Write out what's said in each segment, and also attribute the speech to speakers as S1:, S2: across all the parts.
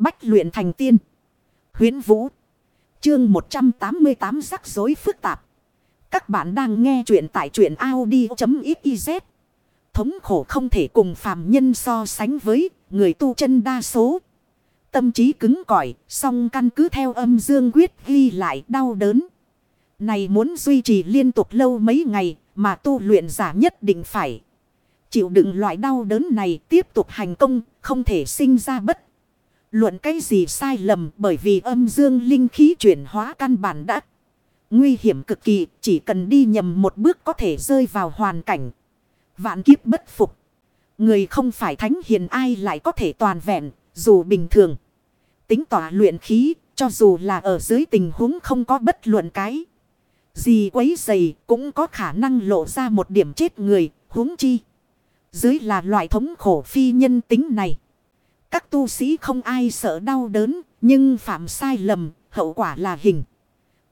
S1: Bách luyện thành tiên. Huyến Vũ. Chương 188 rắc rối phức tạp. Các bạn đang nghe truyện tại truyện Audi.xyz. Thống khổ không thể cùng phàm nhân so sánh với người tu chân đa số. Tâm trí cứng cỏi, song căn cứ theo âm dương quyết ghi lại đau đớn. Này muốn duy trì liên tục lâu mấy ngày mà tu luyện giả nhất định phải. Chịu đựng loại đau đớn này tiếp tục hành công, không thể sinh ra bất. Luận cái gì sai lầm bởi vì âm dương linh khí chuyển hóa căn bản đã nguy hiểm cực kỳ, chỉ cần đi nhầm một bước có thể rơi vào hoàn cảnh. Vạn kiếp bất phục. Người không phải thánh hiền ai lại có thể toàn vẹn, dù bình thường. Tính tỏa luyện khí, cho dù là ở dưới tình huống không có bất luận cái. Gì quấy dày cũng có khả năng lộ ra một điểm chết người, huống chi. Dưới là loại thống khổ phi nhân tính này. Các tu sĩ không ai sợ đau đớn, nhưng phạm sai lầm, hậu quả là hình.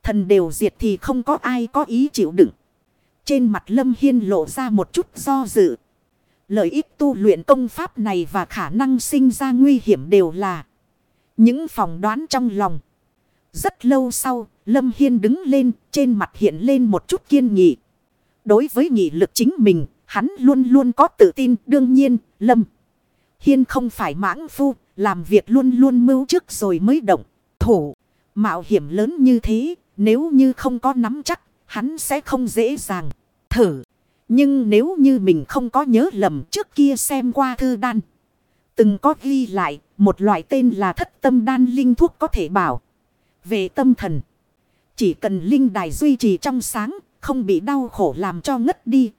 S1: Thần đều diệt thì không có ai có ý chịu đựng. Trên mặt Lâm Hiên lộ ra một chút do dự. Lợi ích tu luyện công pháp này và khả năng sinh ra nguy hiểm đều là những phỏng đoán trong lòng. Rất lâu sau, Lâm Hiên đứng lên, trên mặt hiện lên một chút kiên nghị. Đối với nghị lực chính mình, hắn luôn luôn có tự tin. Đương nhiên, Lâm Hiên không phải mãng phu, làm việc luôn luôn mưu trước rồi mới động. Thủ, mạo hiểm lớn như thế, nếu như không có nắm chắc, hắn sẽ không dễ dàng. Thử, nhưng nếu như mình không có nhớ lầm trước kia xem qua thư đan. Từng có ghi lại, một loại tên là thất tâm đan linh thuốc có thể bảo. Về tâm thần. Chỉ cần linh đài duy trì trong sáng, không bị đau khổ làm cho ngất đi.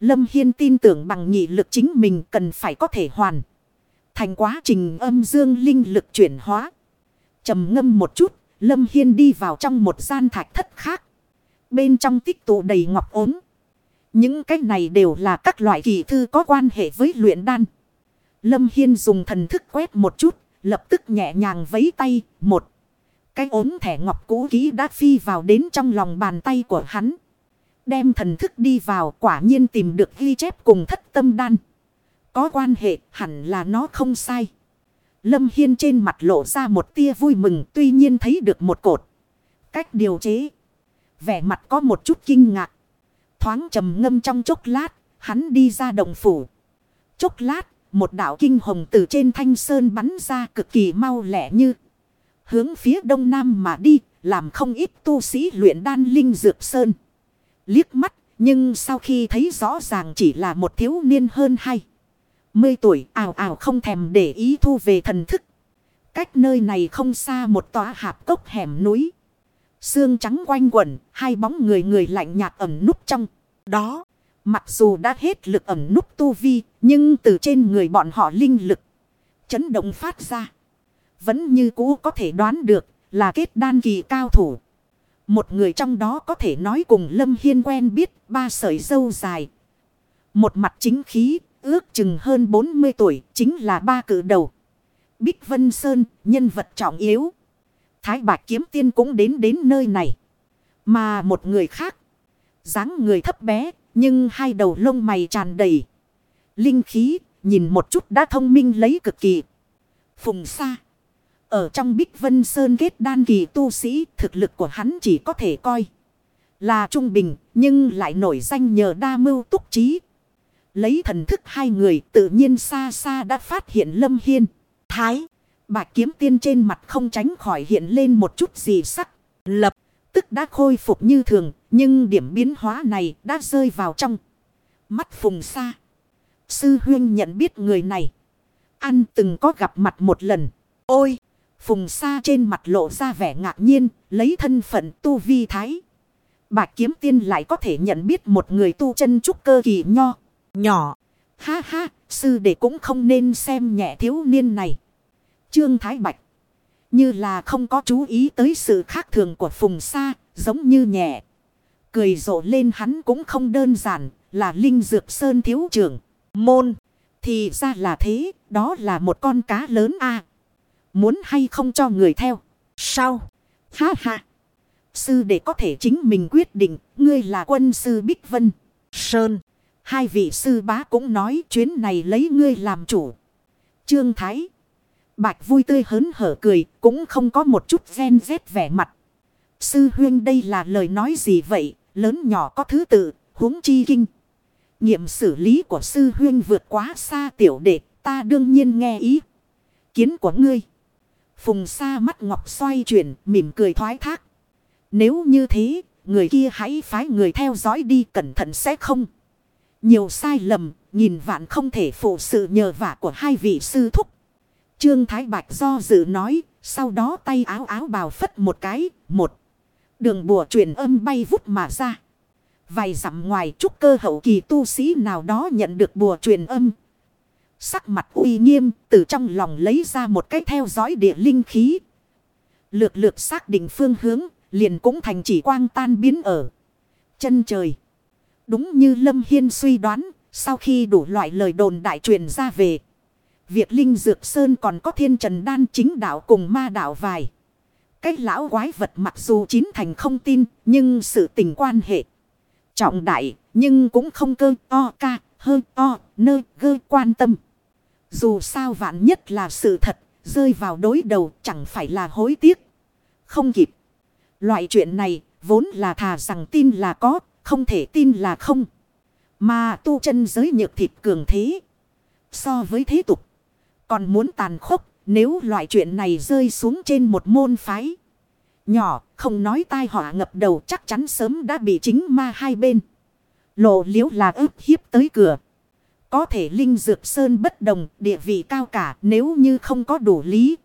S1: Lâm Hiên tin tưởng bằng nhị lực chính mình cần phải có thể hoàn. Thành quá trình âm dương linh lực chuyển hóa. trầm ngâm một chút, Lâm Hiên đi vào trong một gian thạch thất khác. Bên trong tích tụ đầy ngọc ốm. Những cái này đều là các loại kỳ thư có quan hệ với luyện đan. Lâm Hiên dùng thần thức quét một chút, lập tức nhẹ nhàng vấy tay, một. Cái ốm thẻ ngọc cũ kỹ đã phi vào đến trong lòng bàn tay của hắn. Đem thần thức đi vào quả nhiên tìm được ghi chép cùng thất tâm đan. Có quan hệ hẳn là nó không sai. Lâm Hiên trên mặt lộ ra một tia vui mừng tuy nhiên thấy được một cột. Cách điều chế. Vẻ mặt có một chút kinh ngạc. Thoáng trầm ngâm trong chốc lát, hắn đi ra đồng phủ. Chốc lát, một đạo kinh hồng từ trên thanh sơn bắn ra cực kỳ mau lẹ như. Hướng phía đông nam mà đi, làm không ít tu sĩ luyện đan linh dược sơn. Liếc mắt, nhưng sau khi thấy rõ ràng chỉ là một thiếu niên hơn hay. Mươi tuổi ảo ảo không thèm để ý thu về thần thức. Cách nơi này không xa một tòa hạp cốc hẻm núi. Sương trắng quanh quẩn, hai bóng người người lạnh nhạt ẩm núp trong. Đó, mặc dù đã hết lực ẩm núp tu vi, nhưng từ trên người bọn họ linh lực. Chấn động phát ra. Vẫn như cũ có thể đoán được là kết đan kỳ cao thủ. Một người trong đó có thể nói cùng Lâm Hiên quen biết ba sợi dâu dài. Một mặt chính khí, ước chừng hơn 40 tuổi, chính là ba cử đầu. Bích Vân Sơn, nhân vật trọng yếu. Thái Bạch Kiếm Tiên cũng đến đến nơi này. Mà một người khác, dáng người thấp bé, nhưng hai đầu lông mày tràn đầy. Linh khí, nhìn một chút đã thông minh lấy cực kỳ. Phùng xa. Ở trong Bích Vân Sơn kết đan kỳ tu sĩ, thực lực của hắn chỉ có thể coi là trung bình, nhưng lại nổi danh nhờ đa mưu túc trí. Lấy thần thức hai người tự nhiên xa xa đã phát hiện Lâm Hiên. Thái, bà kiếm tiên trên mặt không tránh khỏi hiện lên một chút gì sắc. Lập, tức đã khôi phục như thường, nhưng điểm biến hóa này đã rơi vào trong. Mắt phùng xa. Sư huyên nhận biết người này. Ăn từng có gặp mặt một lần. Ôi! Phùng Sa trên mặt lộ ra vẻ ngạc nhiên, lấy thân phận tu vi thái. Bạch kiếm tiên lại có thể nhận biết một người tu chân trúc cơ kỳ nho, nhỏ. Ha ha, sư đệ cũng không nên xem nhẹ thiếu niên này. Trương Thái Bạch. Như là không có chú ý tới sự khác thường của Phùng Sa, giống như nhẹ. Cười rộ lên hắn cũng không đơn giản, là Linh Dược Sơn thiếu trưởng. Môn. Thì ra là thế, đó là một con cá lớn a Muốn hay không cho người theo. Sao? Ha ha. Sư để có thể chính mình quyết định. Ngươi là quân sư Bích Vân. Sơn. Hai vị sư bá cũng nói chuyến này lấy ngươi làm chủ. Trương Thái. Bạch vui tươi hớn hở cười, cũng không có một chút ghen rét vẻ mặt. Sư huyên đây là lời nói gì vậy, lớn nhỏ có thứ tự, huống chi kinh. Nghiệm xử lý của sư huyên vượt quá xa tiểu đệ, ta đương nhiên nghe ý. Kiến của ngươi. Phùng sa mắt ngọc xoay chuyển, mỉm cười thoái thác. Nếu như thế, người kia hãy phái người theo dõi đi cẩn thận sẽ không. Nhiều sai lầm, nhìn vạn không thể phụ sự nhờ vả của hai vị sư thúc. Trương Thái Bạch do dự nói, sau đó tay áo áo bào phất một cái, một. Đường bùa truyền âm bay vút mà ra. Vài dặm ngoài trúc cơ hậu kỳ tu sĩ nào đó nhận được bùa truyền âm. Sắc mặt uy nghiêm, từ trong lòng lấy ra một cái theo dõi địa linh khí. Lược lược xác định phương hướng, liền cũng thành chỉ quang tan biến ở chân trời. Đúng như Lâm Hiên suy đoán, sau khi đủ loại lời đồn đại truyền ra về. Việc Linh Dược Sơn còn có thiên trần đan chính đạo cùng ma đạo vài. Cái lão quái vật mặc dù chín thành không tin, nhưng sự tình quan hệ. Trọng đại, nhưng cũng không cơ o ca, hơi o, nơi gơ quan tâm. Dù sao vạn nhất là sự thật, rơi vào đối đầu chẳng phải là hối tiếc. Không kịp. Loại chuyện này, vốn là thà rằng tin là có, không thể tin là không. Mà tu chân giới nhược thịt cường thế. So với thế tục. Còn muốn tàn khốc nếu loại chuyện này rơi xuống trên một môn phái. Nhỏ không nói tai họa ngập đầu chắc chắn sớm đã bị chính ma hai bên. Lộ liễu là ức hiếp tới cửa. Có thể Linh Dược Sơn bất đồng, địa vị cao cả, nếu như không có đủ lý.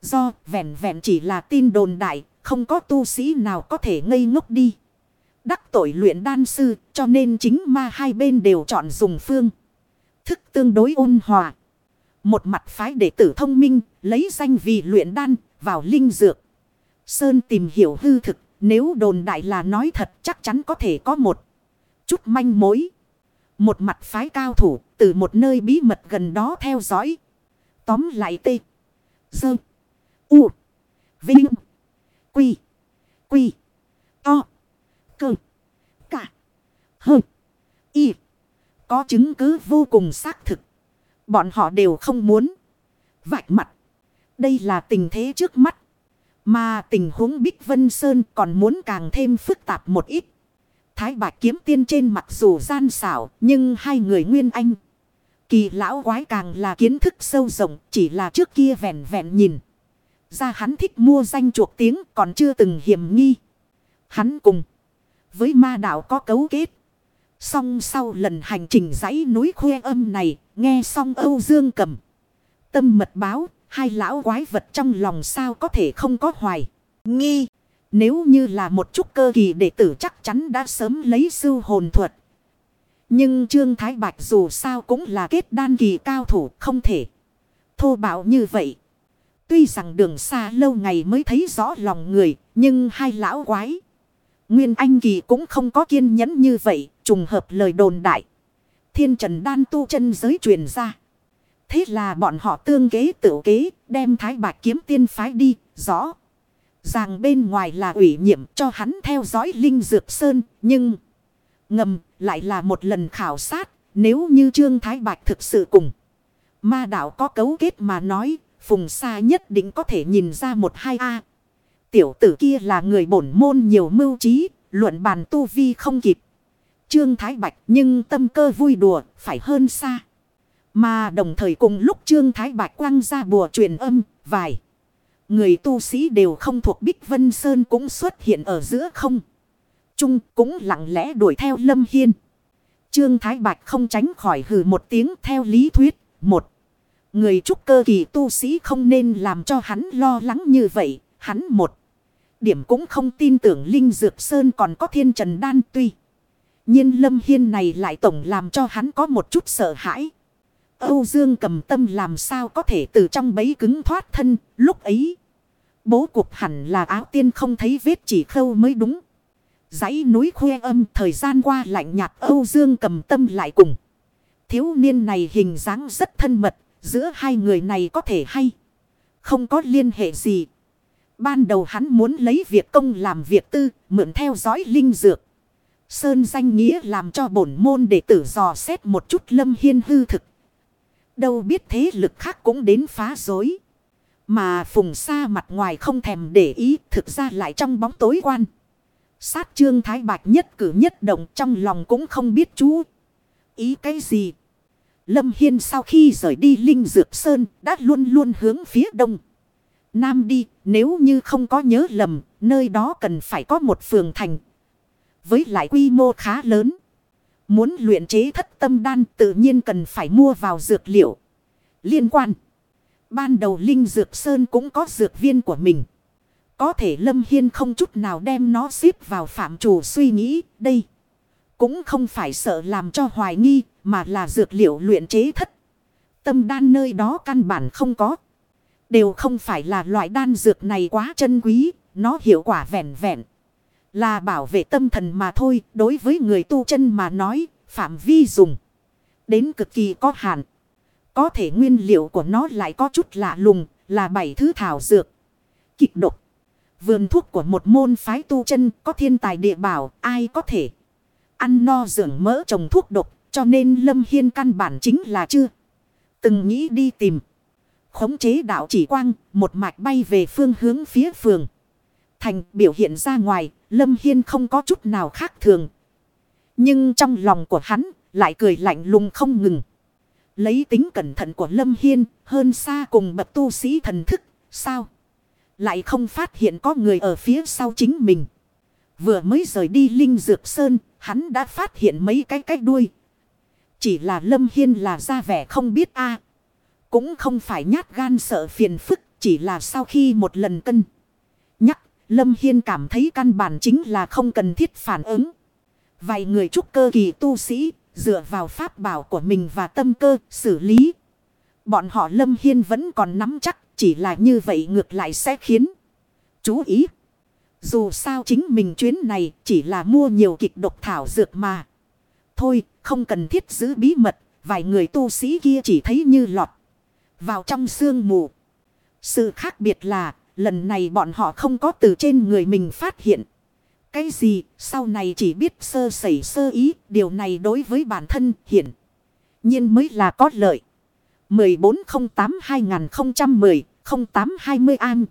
S1: Do vẹn vẹn chỉ là tin đồn đại, không có tu sĩ nào có thể ngây ngốc đi. Đắc tội luyện đan sư, cho nên chính ma hai bên đều chọn dùng phương. Thức tương đối ôn hòa. Một mặt phái đệ tử thông minh, lấy danh vì luyện đan, vào linh dược. Sơn tìm hiểu hư thực, nếu đồn đại là nói thật, chắc chắn có thể có một chút manh mối. Một mặt phái cao thủ, từ một nơi bí mật gần đó theo dõi. Tóm lại tê. Dơ. U. Vinh. Quy. Quy. To. Cơ. Cả. Hơ. Y. Có chứng cứ vô cùng xác thực. Bọn họ đều không muốn. Vạch mặt. Đây là tình thế trước mắt. Mà tình huống Bích Vân Sơn còn muốn càng thêm phức tạp một ít. Thái bạch kiếm tiên trên mặc dù gian xảo nhưng hai người nguyên anh. Kỳ lão quái càng là kiến thức sâu rộng chỉ là trước kia vẹn vẹn nhìn. Ra hắn thích mua danh chuộc tiếng còn chưa từng hiểm nghi. Hắn cùng với ma đạo có cấu kết. Song sau lần hành trình dãy núi khuê âm này, nghe xong Âu Dương cầm. Tâm mật báo, hai lão quái vật trong lòng sao có thể không có hoài. Nghi, nếu như là một chút cơ kỳ đệ tử chắc chắn đã sớm lấy sư hồn thuật. Nhưng Trương Thái Bạch dù sao cũng là kết đan kỳ cao thủ không thể. Thô bạo như vậy. Tuy rằng đường xa lâu ngày mới thấy rõ lòng người, nhưng hai lão quái. Nguyên Anh Kỳ cũng không có kiên nhẫn như vậy, trùng hợp lời đồn đại. Thiên Trần Đan tu chân giới truyền ra. Thế là bọn họ tương kế tự kế, đem Thái Bạch kiếm tiên phái đi, rõ. Ràng bên ngoài là ủy nhiệm cho hắn theo dõi Linh Dược Sơn, nhưng ngầm lại là một lần khảo sát, nếu như Trương Thái Bạch thực sự cùng. Ma đạo có cấu kết mà nói, Phùng Sa nhất định có thể nhìn ra một hai A. Tiểu tử kia là người bổn môn nhiều mưu trí, luận bàn tu vi không kịp. Trương Thái Bạch nhưng tâm cơ vui đùa, phải hơn xa. Mà đồng thời cùng lúc Trương Thái Bạch quăng ra bùa truyền âm, vài. Người tu sĩ đều không thuộc Bích Vân Sơn cũng xuất hiện ở giữa không. Trung cũng lặng lẽ đuổi theo Lâm Hiên. Trương Thái Bạch không tránh khỏi hừ một tiếng theo lý thuyết. Một. Người trúc cơ kỳ tu sĩ không nên làm cho hắn lo lắng như vậy. Hắn một điểm cũng không tin tưởng Linh Dược Sơn còn có thiên trần đan tuy. nhiên Lâm Hiên này lại tổng làm cho hắn có một chút sợ hãi. Âu Dương cầm tâm làm sao có thể từ trong bấy cứng thoát thân, lúc ấy. Bố cục hẳn là áo tiên không thấy vết chỉ khâu mới đúng. dãy núi khuê âm thời gian qua lạnh nhạt Âu Dương cầm tâm lại cùng. Thiếu niên này hình dáng rất thân mật, giữa hai người này có thể hay. Không có liên hệ gì. Ban đầu hắn muốn lấy việc công làm việc tư, mượn theo dõi linh dược. Sơn danh nghĩa làm cho bổn môn để tử dò xét một chút lâm hiên hư thực. Đâu biết thế lực khác cũng đến phá dối. Mà phùng xa mặt ngoài không thèm để ý thực ra lại trong bóng tối quan. Sát trương thái bạch nhất cử nhất động trong lòng cũng không biết chú. Ý cái gì? Lâm Hiên sau khi rời đi Linh Dược Sơn đã luôn luôn hướng phía đông. Nam đi, nếu như không có nhớ lầm, nơi đó cần phải có một phường thành. Với lại quy mô khá lớn. Muốn luyện chế thất tâm đan tự nhiên cần phải mua vào dược liệu. Liên quan. Ban đầu Linh Dược Sơn cũng có dược viên của mình. Có thể Lâm Hiên không chút nào đem nó xếp vào phạm chủ suy nghĩ, đây. Cũng không phải sợ làm cho hoài nghi, mà là dược liệu luyện chế thất. Tâm đan nơi đó căn bản không có. Đều không phải là loại đan dược này quá chân quý. Nó hiệu quả vẹn vẹn. Là bảo vệ tâm thần mà thôi. Đối với người tu chân mà nói. Phạm vi dùng. Đến cực kỳ có hạn. Có thể nguyên liệu của nó lại có chút lạ lùng. Là bảy thứ thảo dược. Kịch độc. Vườn thuốc của một môn phái tu chân có thiên tài địa bảo. Ai có thể ăn no dưỡng mỡ trồng thuốc độc. Cho nên Lâm Hiên căn bản chính là chưa. Từng nghĩ đi tìm. Khống chế đạo chỉ quang. Một mạch bay về phương hướng phía phường. Thành biểu hiện ra ngoài. Lâm Hiên không có chút nào khác thường. Nhưng trong lòng của hắn lại cười lạnh lùng không ngừng. Lấy tính cẩn thận của Lâm Hiên hơn xa cùng bậc tu sĩ thần thức. Sao? Lại không phát hiện có người ở phía sau chính mình. Vừa mới rời đi Linh Dược Sơn, hắn đã phát hiện mấy cái cái đuôi. Chỉ là Lâm Hiên là ra vẻ không biết a Cũng không phải nhát gan sợ phiền phức, chỉ là sau khi một lần cân. Nhắc, Lâm Hiên cảm thấy căn bản chính là không cần thiết phản ứng. Vài người trúc cơ kỳ tu sĩ, dựa vào pháp bảo của mình và tâm cơ, xử lý. Bọn họ Lâm Hiên vẫn còn nắm chắc, chỉ là như vậy ngược lại sẽ khiến. Chú ý! Dù sao chính mình chuyến này chỉ là mua nhiều kịch độc thảo dược mà. Thôi, không cần thiết giữ bí mật, vài người tu sĩ kia chỉ thấy như lọt. Vào trong sương mù. Sự khác biệt là, lần này bọn họ không có từ trên người mình phát hiện. Cái gì, sau này chỉ biết sơ sẩy sơ ý, điều này đối với bản thân hiện. nhiên mới là có lợi. 1408-2010-0820 An